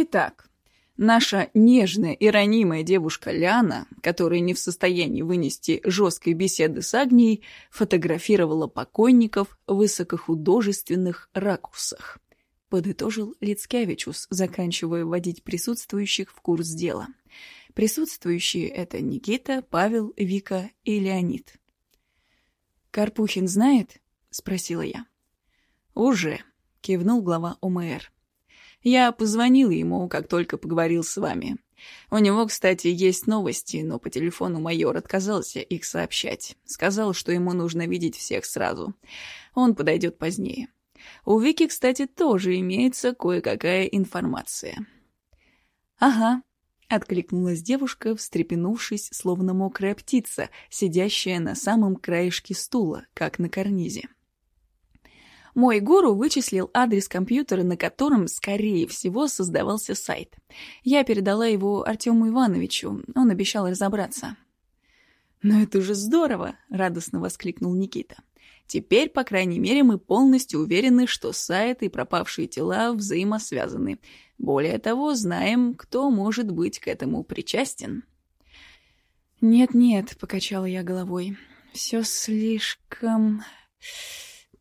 Итак, наша нежная и ранимая девушка Ляна, которая не в состоянии вынести жесткой беседы с Агнией, фотографировала покойников в высокохудожественных ракурсах. Подытожил Лицкевичус, заканчивая вводить присутствующих в курс дела. Присутствующие — это Никита, Павел, Вика и Леонид. «Карпухин знает?» — спросила я. «Уже», — кивнул глава ОМР. Я позвонил ему, как только поговорил с вами. У него, кстати, есть новости, но по телефону майор отказался их сообщать. Сказал, что ему нужно видеть всех сразу. Он подойдет позднее. У Вики, кстати, тоже имеется кое-какая информация. «Ага», — откликнулась девушка, встрепенувшись, словно мокрая птица, сидящая на самом краешке стула, как на карнизе. Мой гуру вычислил адрес компьютера, на котором, скорее всего, создавался сайт. Я передала его Артему Ивановичу, он обещал разобраться. «Но это же здорово!» — радостно воскликнул Никита. «Теперь, по крайней мере, мы полностью уверены, что сайт и пропавшие тела взаимосвязаны. Более того, знаем, кто может быть к этому причастен». «Нет-нет», — покачала я головой, — «все слишком...»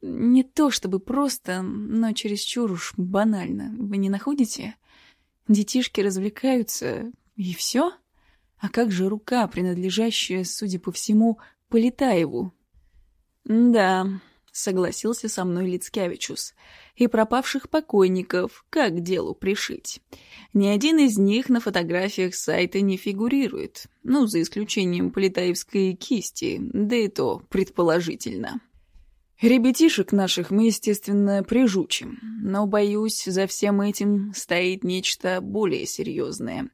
Не то чтобы просто, но чересчур уж банально. Вы не находите? Детишки развлекаются, и все? А как же рука, принадлежащая, судя по всему, Полетаеву? Да, согласился со мной Лицкевичус. И пропавших покойников как к делу пришить? Ни один из них на фотографиях сайта не фигурирует. Ну, за исключением Полетаевской кисти, да и то предположительно. Ребятишек наших мы, естественно, прижучим, но, боюсь, за всем этим стоит нечто более серьезное.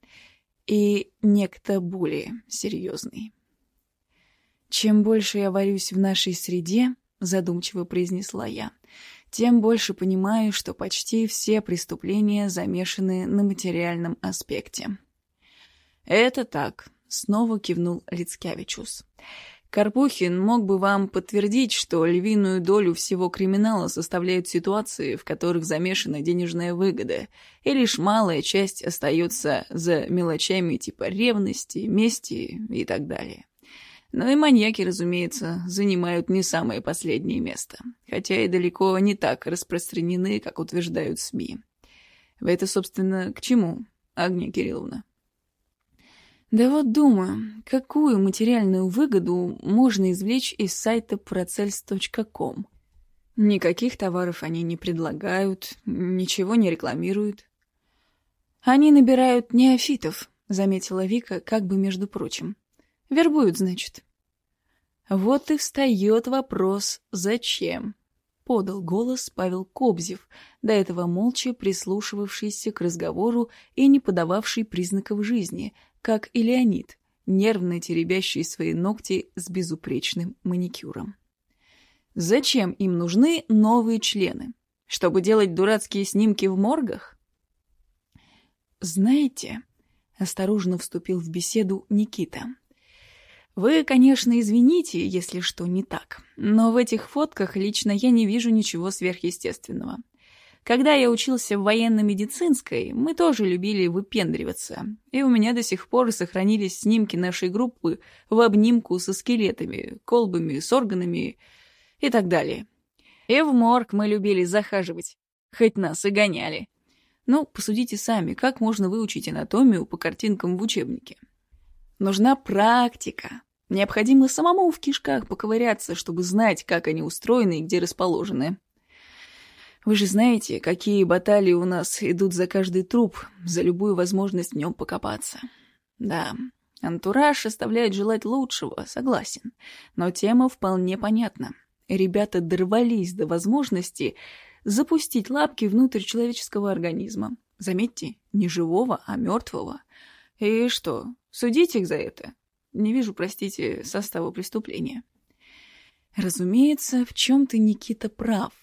И некто более серьезный. «Чем больше я варюсь в нашей среде», — задумчиво произнесла я, «тем больше понимаю, что почти все преступления замешаны на материальном аспекте». «Это так», — снова кивнул Лицкевичус. Карпухин мог бы вам подтвердить, что львиную долю всего криминала составляют ситуации, в которых замешана денежная выгода, и лишь малая часть остается за мелочами типа ревности, мести и так далее. Но и маньяки, разумеется, занимают не самое последнее место, хотя и далеко не так распространены, как утверждают СМИ. Вы это, собственно, к чему, Агния Кирилловна? Да вот думаю, какую материальную выгоду можно извлечь из сайта procels.com. Никаких товаров они не предлагают, ничего не рекламируют. Они набирают неофитов, заметила Вика, как бы между прочим. Вербуют, значит. Вот и встает вопрос «Зачем?» — подал голос Павел Кобзев, до этого молча прислушивавшийся к разговору и не подававший признаков жизни, как и Леонид, нервно теребящий свои ногти с безупречным маникюром. Зачем им нужны новые члены? Чтобы делать дурацкие снимки в моргах? Знаете, осторожно вступил в беседу Никита. Вы, конечно, извините, если что не так, но в этих фотках лично я не вижу ничего сверхъестественного. Когда я учился в военно-медицинской, мы тоже любили выпендриваться, и у меня до сих пор сохранились снимки нашей группы в обнимку со скелетами, колбами с органами и так далее. И в морг мы любили захаживать, хоть нас и гоняли. Ну, посудите сами, как можно выучить анатомию по картинкам в учебнике? Нужна практика. Необходимо самому в кишках поковыряться, чтобы знать, как они устроены и где расположены. Вы же знаете, какие баталии у нас идут за каждый труп, за любую возможность в нем покопаться. Да, антураж оставляет желать лучшего, согласен. Но тема вполне понятна. Ребята дорвались до возможности запустить лапки внутрь человеческого организма. Заметьте, не живого, а мертвого. И что, судить их за это? Не вижу, простите, состава преступления. Разумеется, в чем-то Никита прав.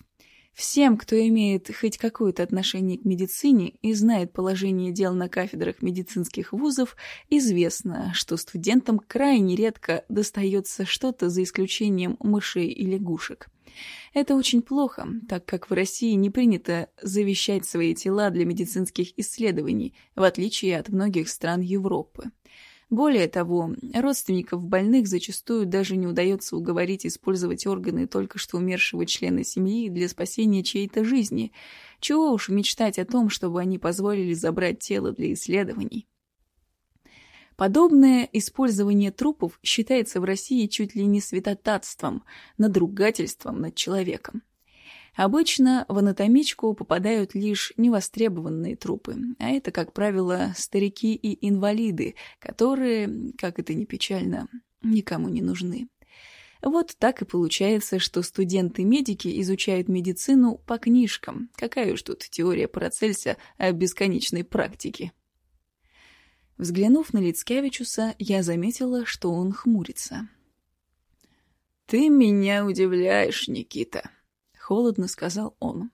Всем, кто имеет хоть какое-то отношение к медицине и знает положение дел на кафедрах медицинских вузов, известно, что студентам крайне редко достается что-то за исключением мышей и лягушек. Это очень плохо, так как в России не принято завещать свои тела для медицинских исследований, в отличие от многих стран Европы. Более того, родственников больных зачастую даже не удается уговорить использовать органы только что умершего члена семьи для спасения чьей-то жизни. Чего уж мечтать о том, чтобы они позволили забрать тело для исследований. Подобное использование трупов считается в России чуть ли не святотатством, надругательством над человеком. Обычно в анатомичку попадают лишь невостребованные трупы, а это, как правило, старики и инвалиды, которые, как это ни печально, никому не нужны. Вот так и получается, что студенты-медики изучают медицину по книжкам. Какая уж тут теория Парацельса о бесконечной практике. Взглянув на Лицкевичуса, я заметила, что он хмурится. «Ты меня удивляешь, Никита», — холодно сказал он.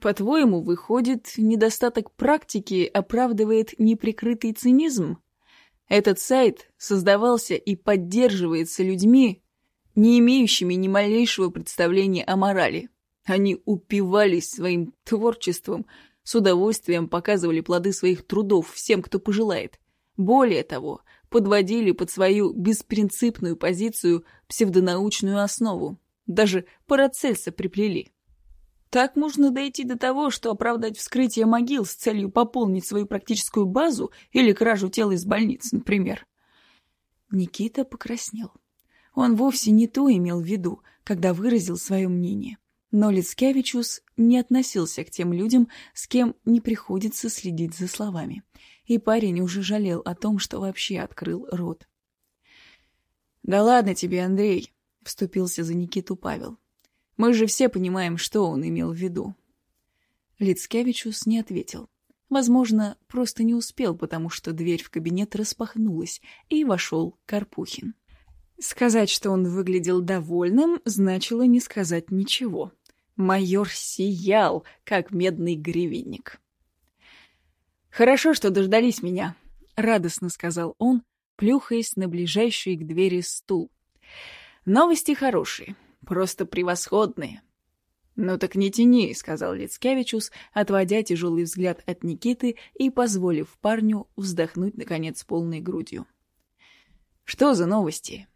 «По-твоему, выходит, недостаток практики оправдывает неприкрытый цинизм? Этот сайт создавался и поддерживается людьми, не имеющими ни малейшего представления о морали. Они упивались своим творчеством — с удовольствием показывали плоды своих трудов всем, кто пожелает. Более того, подводили под свою беспринципную позицию псевдонаучную основу. Даже Парацельса приплели. Так можно дойти до того, что оправдать вскрытие могил с целью пополнить свою практическую базу или кражу тела из больниц, например. Никита покраснел. Он вовсе не то имел в виду, когда выразил свое мнение. Но Лицкевичус не относился к тем людям, с кем не приходится следить за словами. И парень уже жалел о том, что вообще открыл рот. «Да ладно тебе, Андрей», — вступился за Никиту Павел. «Мы же все понимаем, что он имел в виду». Лицкевичус не ответил. Возможно, просто не успел, потому что дверь в кабинет распахнулась, и вошел Карпухин. Сказать, что он выглядел довольным, значило не сказать ничего. Майор сиял, как медный гривенник. «Хорошо, что дождались меня», — радостно сказал он, плюхаясь на ближайший к двери стул. «Новости хорошие, просто превосходные». «Ну так не тяни», — сказал Лицкевичус, отводя тяжелый взгляд от Никиты и позволив парню вздохнуть, наконец, полной грудью. «Что за новости?»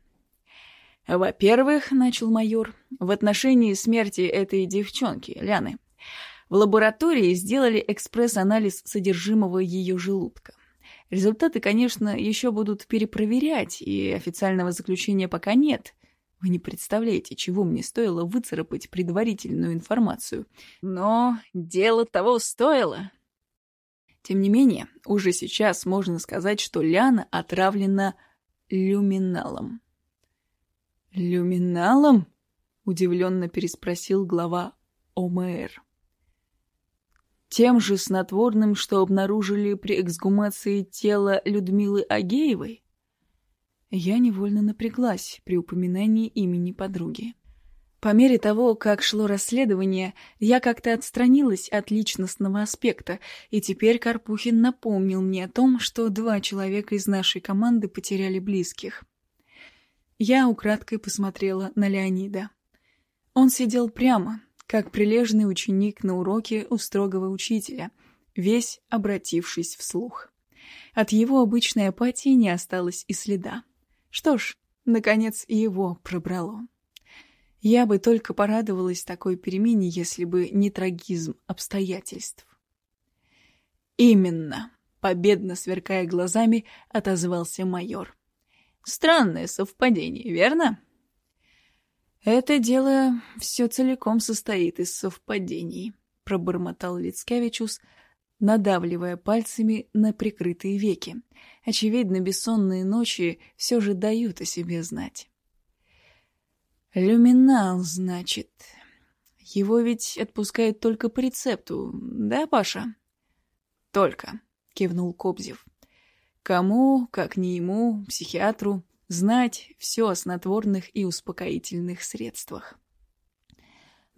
«Во-первых, — начал майор, — в отношении смерти этой девчонки, Ляны, в лаборатории сделали экспресс-анализ содержимого ее желудка. Результаты, конечно, еще будут перепроверять, и официального заключения пока нет. Вы не представляете, чего мне стоило выцарапать предварительную информацию. Но дело того стоило. Тем не менее, уже сейчас можно сказать, что Ляна отравлена люминалом. «Люминалом?» — удивленно переспросил глава ОМР. «Тем же снотворным, что обнаружили при эксгумации тела Людмилы Агеевой?» Я невольно напряглась при упоминании имени подруги. По мере того, как шло расследование, я как-то отстранилась от личностного аспекта, и теперь Карпухин напомнил мне о том, что два человека из нашей команды потеряли близких. Я украдкой посмотрела на Леонида. Он сидел прямо, как прилежный ученик на уроке у строгого учителя, весь обратившись вслух. От его обычной апатии не осталось и следа. Что ж, наконец и его пробрало. Я бы только порадовалась такой перемене, если бы не трагизм обстоятельств. «Именно!» — победно сверкая глазами, отозвался майор. Странное совпадение, верно? Это дело все целиком состоит из совпадений, пробормотал Лицкевичус, надавливая пальцами на прикрытые веки. Очевидно, бессонные ночи все же дают о себе знать. Люминал, значит. Его ведь отпускают только по рецепту, да, Паша? Только, кивнул Кобзев. Кому, как не ему, психиатру, знать все о снотворных и успокоительных средствах.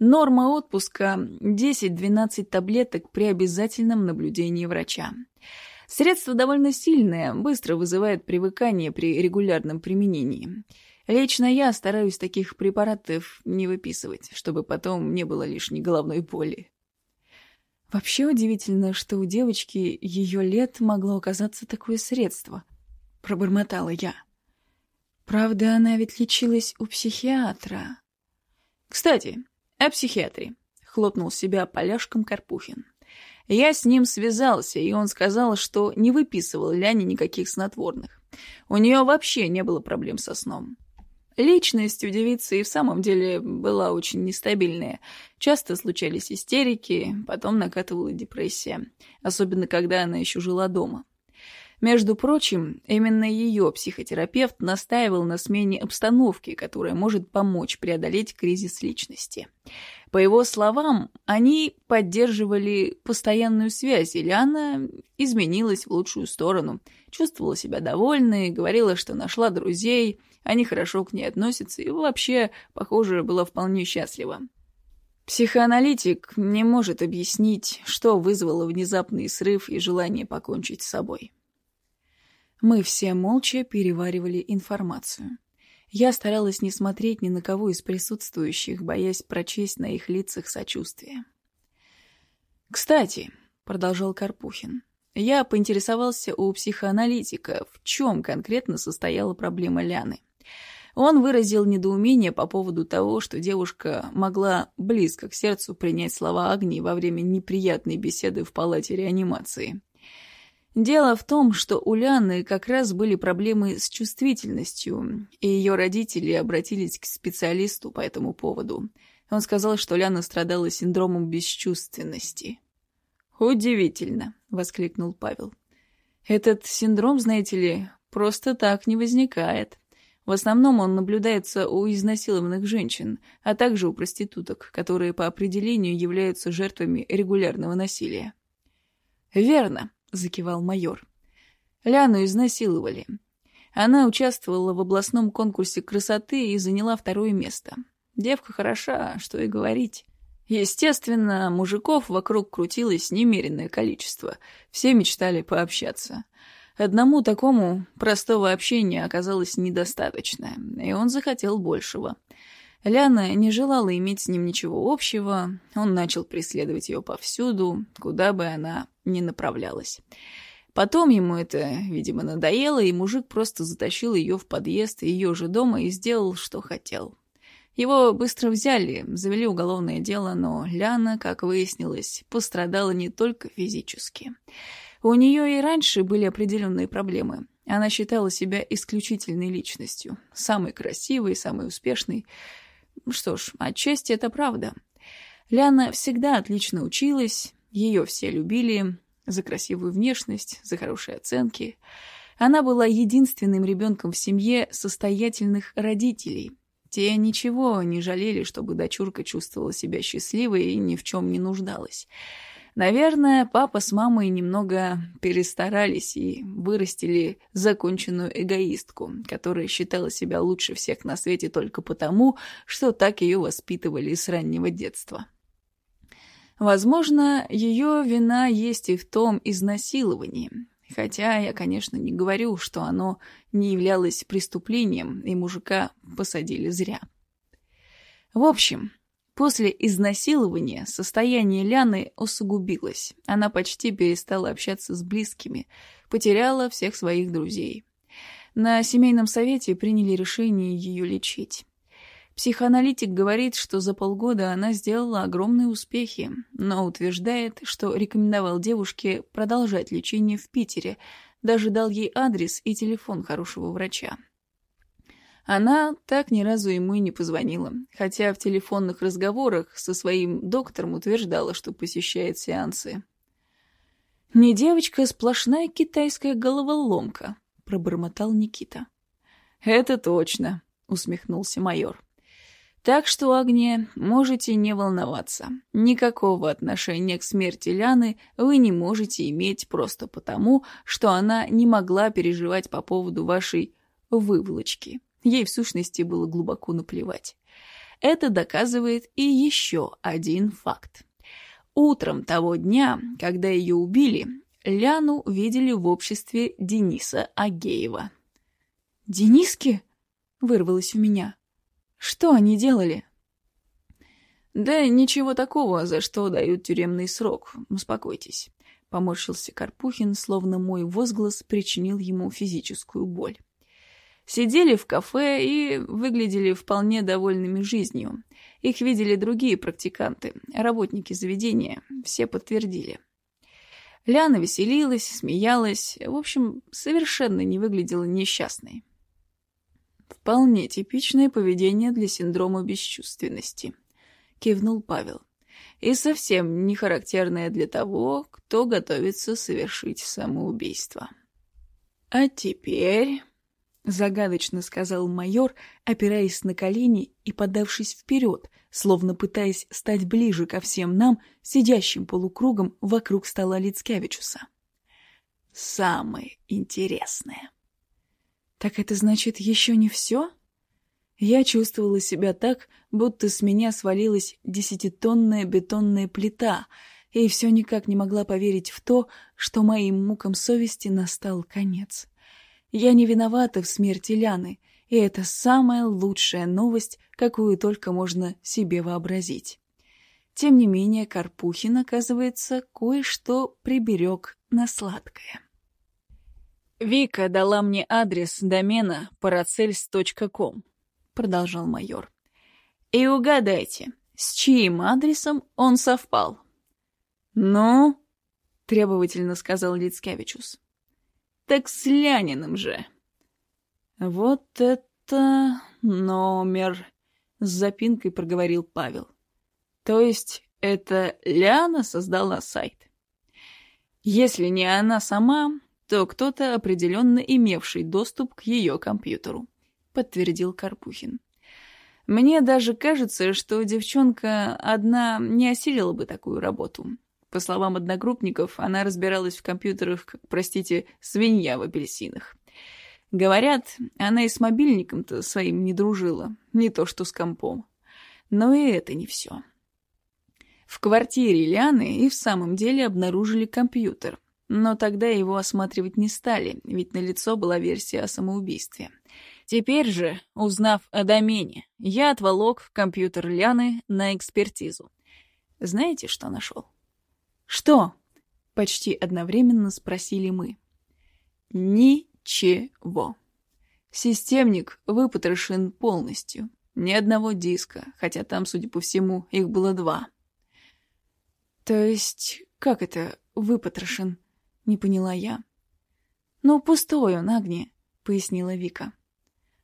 Норма отпуска 10-12 таблеток при обязательном наблюдении врача. Средство довольно сильное, быстро вызывает привыкание при регулярном применении. Лично я стараюсь таких препаратов не выписывать, чтобы потом не было лишней головной боли. Вообще удивительно, что у девочки ее лет могло оказаться такое средство. Пробормотала я. Правда, она ведь лечилась у психиатра. Кстати, о психиатре. Хлопнул себя поляшком Карпухин. Я с ним связался, и он сказал, что не выписывал Ляне никаких снотворных. У нее вообще не было проблем со сном. Личность у девицы и в самом деле была очень нестабильная. Часто случались истерики, потом накатывала депрессия, особенно когда она еще жила дома. Между прочим, именно ее психотерапевт настаивал на смене обстановки, которая может помочь преодолеть кризис личности. По его словам, они поддерживали постоянную связь, и Лиана изменилась в лучшую сторону, чувствовала себя довольной, говорила, что нашла друзей, они хорошо к ней относятся и вообще, похоже, была вполне счастлива. Психоаналитик не может объяснить, что вызвало внезапный срыв и желание покончить с собой. Мы все молча переваривали информацию. Я старалась не смотреть ни на кого из присутствующих, боясь прочесть на их лицах сочувствие. «Кстати», — продолжал Карпухин, — «я поинтересовался у психоаналитика, в чем конкретно состояла проблема Ляны. Он выразил недоумение по поводу того, что девушка могла близко к сердцу принять слова Агнии во время неприятной беседы в палате реанимации. Дело в том, что у Ляны как раз были проблемы с чувствительностью, и ее родители обратились к специалисту по этому поводу. Он сказал, что Ляна страдала синдромом бесчувственности. «Удивительно», — воскликнул Павел. «Этот синдром, знаете ли, просто так не возникает. В основном он наблюдается у изнасилованных женщин, а также у проституток, которые по определению являются жертвами регулярного насилия». «Верно», — закивал майор. Ляну изнасиловали. Она участвовала в областном конкурсе красоты и заняла второе место. Девка хороша, что и говорить. Естественно, мужиков вокруг крутилось немеренное количество. Все мечтали пообщаться. Одному такому простого общения оказалось недостаточно, и он захотел большего. Ляна не желала иметь с ним ничего общего, он начал преследовать ее повсюду, куда бы она ни направлялась. Потом ему это, видимо, надоело, и мужик просто затащил ее в подъезд ее же дома и сделал, что хотел. Его быстро взяли, завели уголовное дело, но Ляна, как выяснилось, пострадала не только физически. У нее и раньше были определенные проблемы. Она считала себя исключительной личностью, самой красивой, самой успешной, что ж, отчасти это правда. Ляна всегда отлично училась, ее все любили за красивую внешность, за хорошие оценки. Она была единственным ребенком в семье состоятельных родителей. Те ничего не жалели, чтобы дочурка чувствовала себя счастливой и ни в чем не нуждалась. Наверное, папа с мамой немного перестарались и вырастили законченную эгоистку, которая считала себя лучше всех на свете только потому, что так ее воспитывали с раннего детства. Возможно, ее вина есть и в том изнасиловании, хотя я, конечно, не говорю, что оно не являлось преступлением, и мужика посадили зря. В общем, После изнасилования состояние Ляны усугубилось. Она почти перестала общаться с близкими, потеряла всех своих друзей. На семейном совете приняли решение ее лечить. Психоаналитик говорит, что за полгода она сделала огромные успехи, но утверждает, что рекомендовал девушке продолжать лечение в Питере, даже дал ей адрес и телефон хорошего врача. Она так ни разу ему и не позвонила, хотя в телефонных разговорах со своим доктором утверждала, что посещает сеансы. «Не девочка, а сплошная китайская головоломка», — пробормотал Никита. «Это точно», — усмехнулся майор. «Так что, Агния, можете не волноваться. Никакого отношения к смерти Ляны вы не можете иметь просто потому, что она не могла переживать по поводу вашей выволочки». Ей, в сущности, было глубоко наплевать. Это доказывает и еще один факт. Утром того дня, когда ее убили, Ляну видели в обществе Дениса Агеева. «Дениски?» вырвалось у меня. «Что они делали?» «Да ничего такого, за что дают тюремный срок. Успокойтесь», — поморщился Карпухин, словно мой возглас причинил ему физическую боль. Сидели в кафе и выглядели вполне довольными жизнью. Их видели другие практиканты, работники заведения, все подтвердили. Ляна веселилась, смеялась, в общем, совершенно не выглядела несчастной. «Вполне типичное поведение для синдрома бесчувственности», — кивнул Павел. «И совсем не характерное для того, кто готовится совершить самоубийство». «А теперь...» — загадочно сказал майор, опираясь на колени и подавшись вперед, словно пытаясь стать ближе ко всем нам, сидящим полукругом вокруг стола Лицкевичуса. «Самое интересное». «Так это значит еще не все?» Я чувствовала себя так, будто с меня свалилась десятитонная бетонная плита, и все никак не могла поверить в то, что моим мукам совести настал конец. Я не виновата в смерти Ляны, и это самая лучшая новость, какую только можно себе вообразить. Тем не менее, Карпухин, оказывается, кое-что приберег на сладкое. «Вика дала мне адрес домена paracels.com», — продолжал майор. «И угадайте, с чьим адресом он совпал?» «Ну?» — требовательно сказал Лицкевичус. Так с Ляниным же. Вот это номер, с запинкой проговорил Павел. То есть это Ляна создала сайт. Если не она сама, то кто-то определенно имевший доступ к ее компьютеру, подтвердил Карпухин. Мне даже кажется, что девчонка одна не осилила бы такую работу. По словам одногруппников, она разбиралась в компьютерах, как, простите, свинья в апельсинах. Говорят, она и с мобильником-то своим не дружила, не то что с компом. Но и это не все. В квартире Ляны и в самом деле обнаружили компьютер, но тогда его осматривать не стали, ведь налицо была версия о самоубийстве. Теперь же, узнав о домене, я отволок компьютер Ляны на экспертизу. Знаете, что нашел? «Что?» — почти одновременно спросили мы. «Ничего. Системник выпотрошен полностью. Ни одного диска, хотя там, судя по всему, их было два». «То есть, как это выпотрошен?» — не поняла я. «Ну, пустой он, Агни», — пояснила Вика.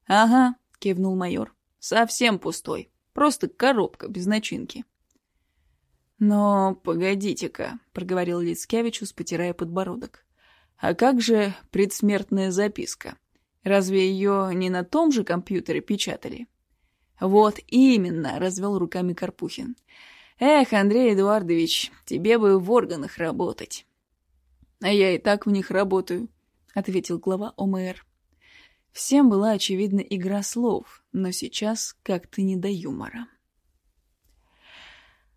«Ага», — кивнул майор. «Совсем пустой. Просто коробка без начинки». «Но погодите-ка», — проговорил Лицкевичус, потирая подбородок. «А как же предсмертная записка? Разве ее не на том же компьютере печатали?» «Вот именно», — развел руками Карпухин. «Эх, Андрей Эдуардович, тебе бы в органах работать». «А я и так в них работаю», — ответил глава ОМР. Всем была очевидна игра слов, но сейчас как-то не до юмора.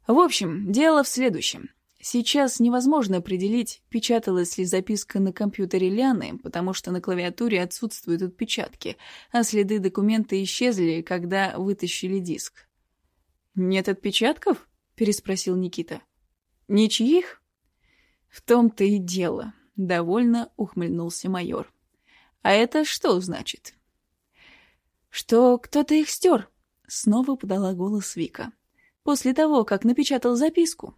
В общем, дело в следующем. Сейчас невозможно определить, печаталась ли записка на компьютере Ляны, потому что на клавиатуре отсутствуют отпечатки, а следы документа исчезли, когда вытащили диск. «Нет отпечатков?» — переспросил Никита. «Ничьих?» «В том-то и дело», — довольно ухмыльнулся майор. «А это что значит?» «Что кто-то их стер», — снова подала голос Вика после того, как напечатал записку?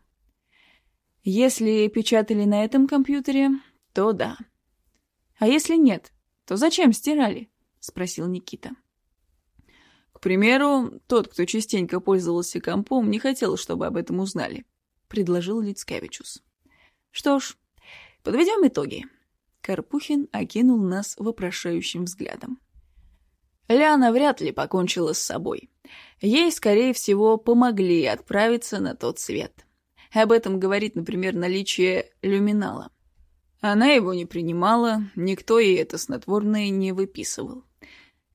Если печатали на этом компьютере, то да. А если нет, то зачем стирали? Спросил Никита. К примеру, тот, кто частенько пользовался компом, не хотел, чтобы об этом узнали, предложил Лицкевичус. Что ж, подведем итоги. Карпухин окинул нас вопрошающим взглядом. Ляна вряд ли покончила с собой. Ей, скорее всего, помогли отправиться на тот свет. Об этом говорит, например, наличие люминала. Она его не принимала, никто ей это снотворное не выписывал.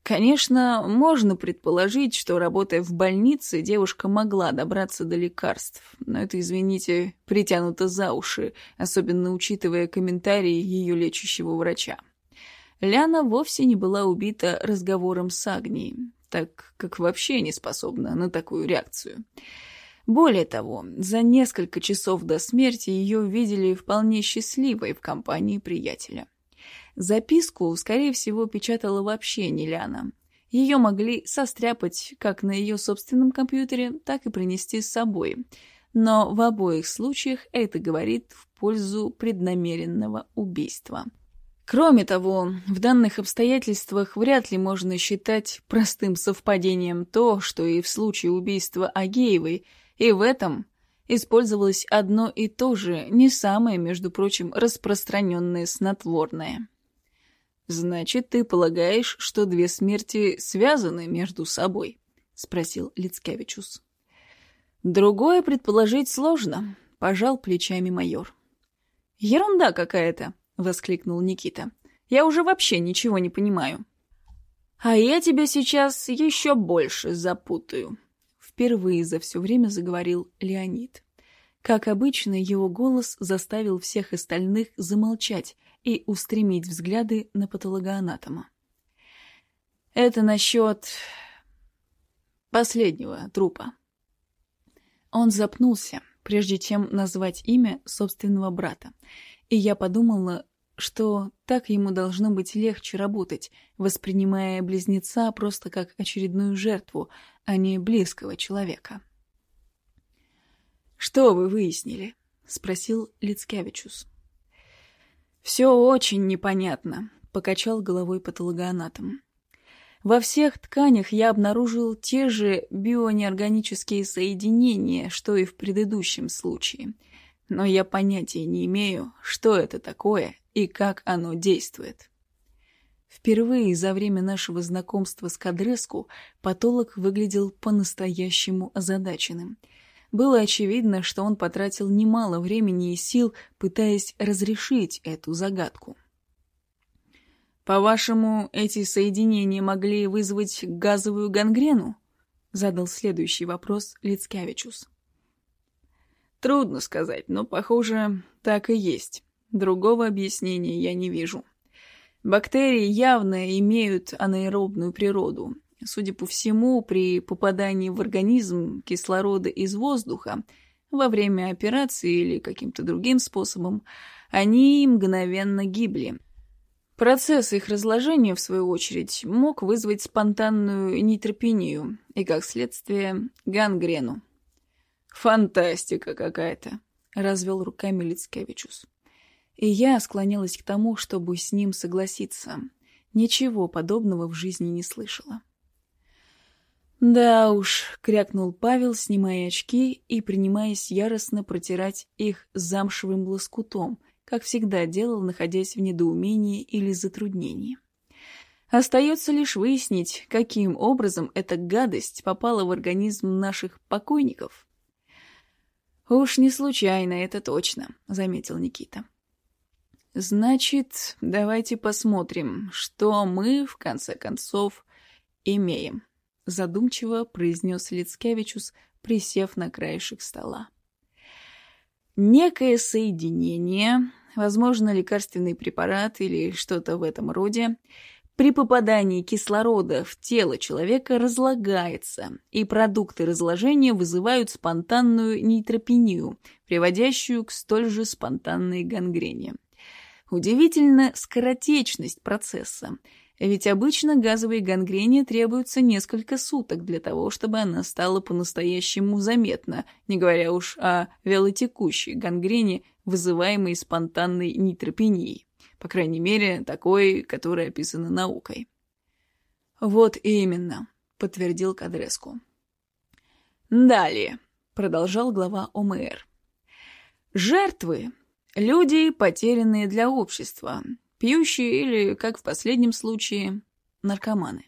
Конечно, можно предположить, что, работая в больнице, девушка могла добраться до лекарств, но это, извините, притянуто за уши, особенно учитывая комментарии ее лечащего врача. Ляна вовсе не была убита разговором с Агнией, так как вообще не способна на такую реакцию. Более того, за несколько часов до смерти ее видели вполне счастливой в компании приятеля. Записку, скорее всего, печатала вообще не Ляна. Ее могли состряпать как на ее собственном компьютере, так и принести с собой. Но в обоих случаях это говорит в пользу преднамеренного убийства. Кроме того, в данных обстоятельствах вряд ли можно считать простым совпадением то, что и в случае убийства Агеевой, и в этом использовалось одно и то же, не самое, между прочим, распространенное снотворное. «Значит, ты полагаешь, что две смерти связаны между собой?» — спросил Лицкевичус. «Другое предположить сложно», — пожал плечами майор. «Ерунда какая-то», — воскликнул Никита. «Я уже вообще ничего не понимаю». «А я тебя сейчас еще больше запутаю», — впервые за все время заговорил Леонид. Как обычно, его голос заставил всех остальных замолчать и устремить взгляды на патологоанатома. «Это насчет последнего трупа». Он запнулся, прежде чем назвать имя собственного брата, и я подумала, что так ему должно быть легче работать, воспринимая близнеца просто как очередную жертву, а не близкого человека. «Что вы выяснили?» — спросил Лицкевичус. «Все очень непонятно», — покачал головой патологоанатом. Во всех тканях я обнаружил те же бионеорганические соединения, что и в предыдущем случае — но я понятия не имею, что это такое и как оно действует. Впервые за время нашего знакомства с Кадреску патолог выглядел по-настоящему озадаченным. Было очевидно, что он потратил немало времени и сил, пытаясь разрешить эту загадку. «По-вашему, эти соединения могли вызвать газовую гангрену?» — задал следующий вопрос Лицкевичус. Трудно сказать, но, похоже, так и есть. Другого объяснения я не вижу. Бактерии явно имеют анаэробную природу. Судя по всему, при попадании в организм кислорода из воздуха во время операции или каким-то другим способом, они мгновенно гибли. Процесс их разложения, в свою очередь, мог вызвать спонтанную нейтропению и, как следствие, гангрену. «Фантастика какая-то», — развел руками Лицкевичус. И я склонилась к тому, чтобы с ним согласиться. Ничего подобного в жизни не слышала. «Да уж», — крякнул Павел, снимая очки и принимаясь яростно протирать их замшевым лоскутом, как всегда делал, находясь в недоумении или затруднении. Остается лишь выяснить, каким образом эта гадость попала в организм наших покойников. «Уж не случайно, это точно», — заметил Никита. «Значит, давайте посмотрим, что мы, в конце концов, имеем», — задумчиво произнес Лицкевичус, присев на краешек стола. «Некое соединение, возможно, лекарственный препарат или что-то в этом роде, — при попадании кислорода в тело человека разлагается, и продукты разложения вызывают спонтанную нейтропению, приводящую к столь же спонтанной гангрене. Удивительно скоротечность процесса, ведь обычно газовой гангрене требуется несколько суток для того, чтобы она стала по-настоящему заметна, не говоря уж о вялотекущей гангрене, вызываемой спонтанной нейтропенией. По крайней мере, такой, которая описана наукой. «Вот именно», — подтвердил Кадреску. «Далее», — продолжал глава ОМР. «Жертвы — люди, потерянные для общества, пьющие или, как в последнем случае, наркоманы.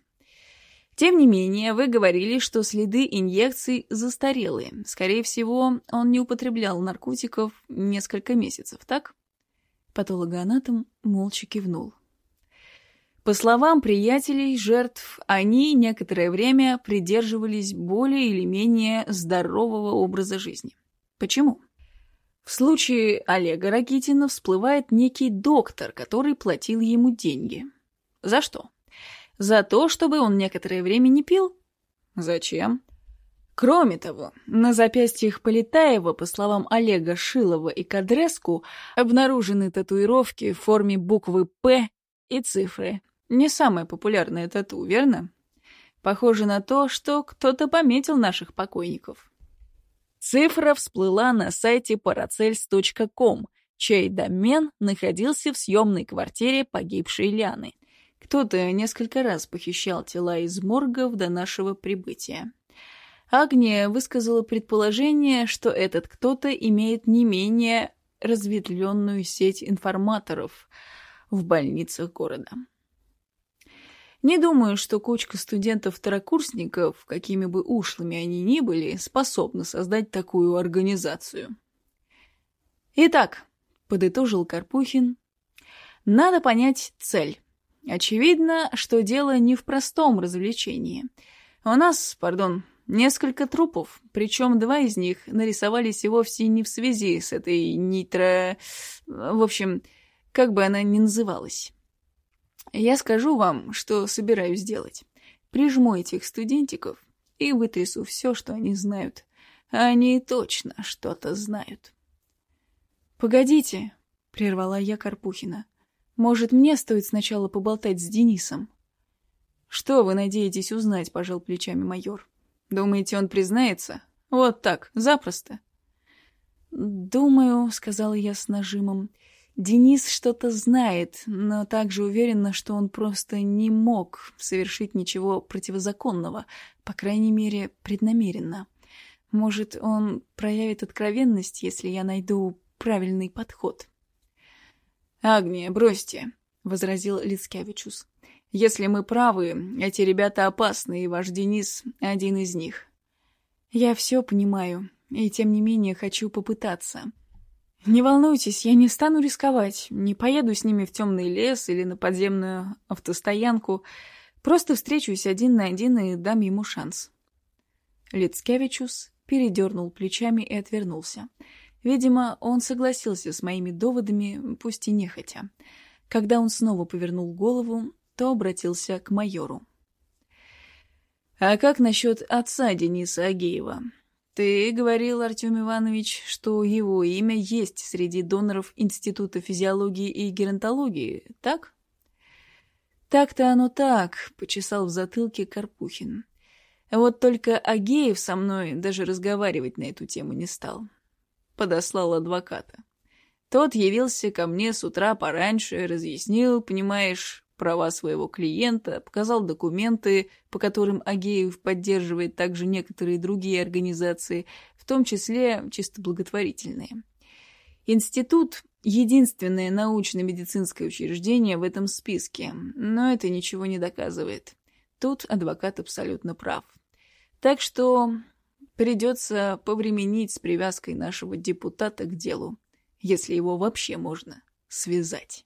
Тем не менее, вы говорили, что следы инъекций застарелые. Скорее всего, он не употреблял наркотиков несколько месяцев, так? Патологоанатом молча кивнул. По словам приятелей жертв, они некоторое время придерживались более или менее здорового образа жизни. Почему? В случае Олега Ракитина всплывает некий доктор, который платил ему деньги. За что? За то, чтобы он некоторое время не пил? Зачем? Кроме того, на запястьях Полетаева, по словам Олега Шилова и Кадреску, обнаружены татуировки в форме буквы «П» и цифры. Не самая популярная тату, верно? Похоже на то, что кто-то пометил наших покойников. Цифра всплыла на сайте paracels.com, чей домен находился в съемной квартире погибшей Ляны. Кто-то несколько раз похищал тела из моргов до нашего прибытия. Агния высказала предположение, что этот кто-то имеет не менее разветвленную сеть информаторов в больницах города. Не думаю, что кучка студентов-второкурсников, какими бы ушлыми они ни были, способна создать такую организацию. Итак, подытожил Карпухин, надо понять цель. Очевидно, что дело не в простом развлечении. У нас, пардон, Несколько трупов, причем два из них нарисовались и вовсе не в связи с этой нитро... В общем, как бы она ни называлась. Я скажу вам, что собираюсь сделать. Прижму этих студентиков и вытрясу все, что они знают. Они точно что-то знают. «Погодите», — прервала я Карпухина. «Может, мне стоит сначала поболтать с Денисом?» «Что вы надеетесь узнать?» — пожал плечами майор. Думаете, он признается? Вот так, запросто. «Думаю», — сказала я с нажимом, — «Денис что-то знает, но также уверена, что он просто не мог совершить ничего противозаконного, по крайней мере, преднамеренно. Может, он проявит откровенность, если я найду правильный подход». «Агния, бросьте», — возразил Лицкевичус. Если мы правы, эти ребята опасны, и ваш Денис — один из них. Я все понимаю, и тем не менее хочу попытаться. Не волнуйтесь, я не стану рисковать, не поеду с ними в темный лес или на подземную автостоянку, просто встречусь один на один и дам ему шанс. Лицкевичус передернул плечами и отвернулся. Видимо, он согласился с моими доводами, пусть и нехотя. Когда он снова повернул голову, то обратился к майору. «А как насчет отца Дениса Агеева? Ты говорил, Артем Иванович, что его имя есть среди доноров Института физиологии и геронтологии, так?» «Так-то оно так», — почесал в затылке Карпухин. «Вот только Агеев со мной даже разговаривать на эту тему не стал. Подослал адвоката. Тот явился ко мне с утра пораньше, разъяснил, понимаешь, права своего клиента, показал документы, по которым Агеев поддерживает также некоторые другие организации, в том числе чисто благотворительные. Институт – единственное научно-медицинское учреждение в этом списке, но это ничего не доказывает. Тут адвокат абсолютно прав. Так что придется повременить с привязкой нашего депутата к делу, если его вообще можно связать.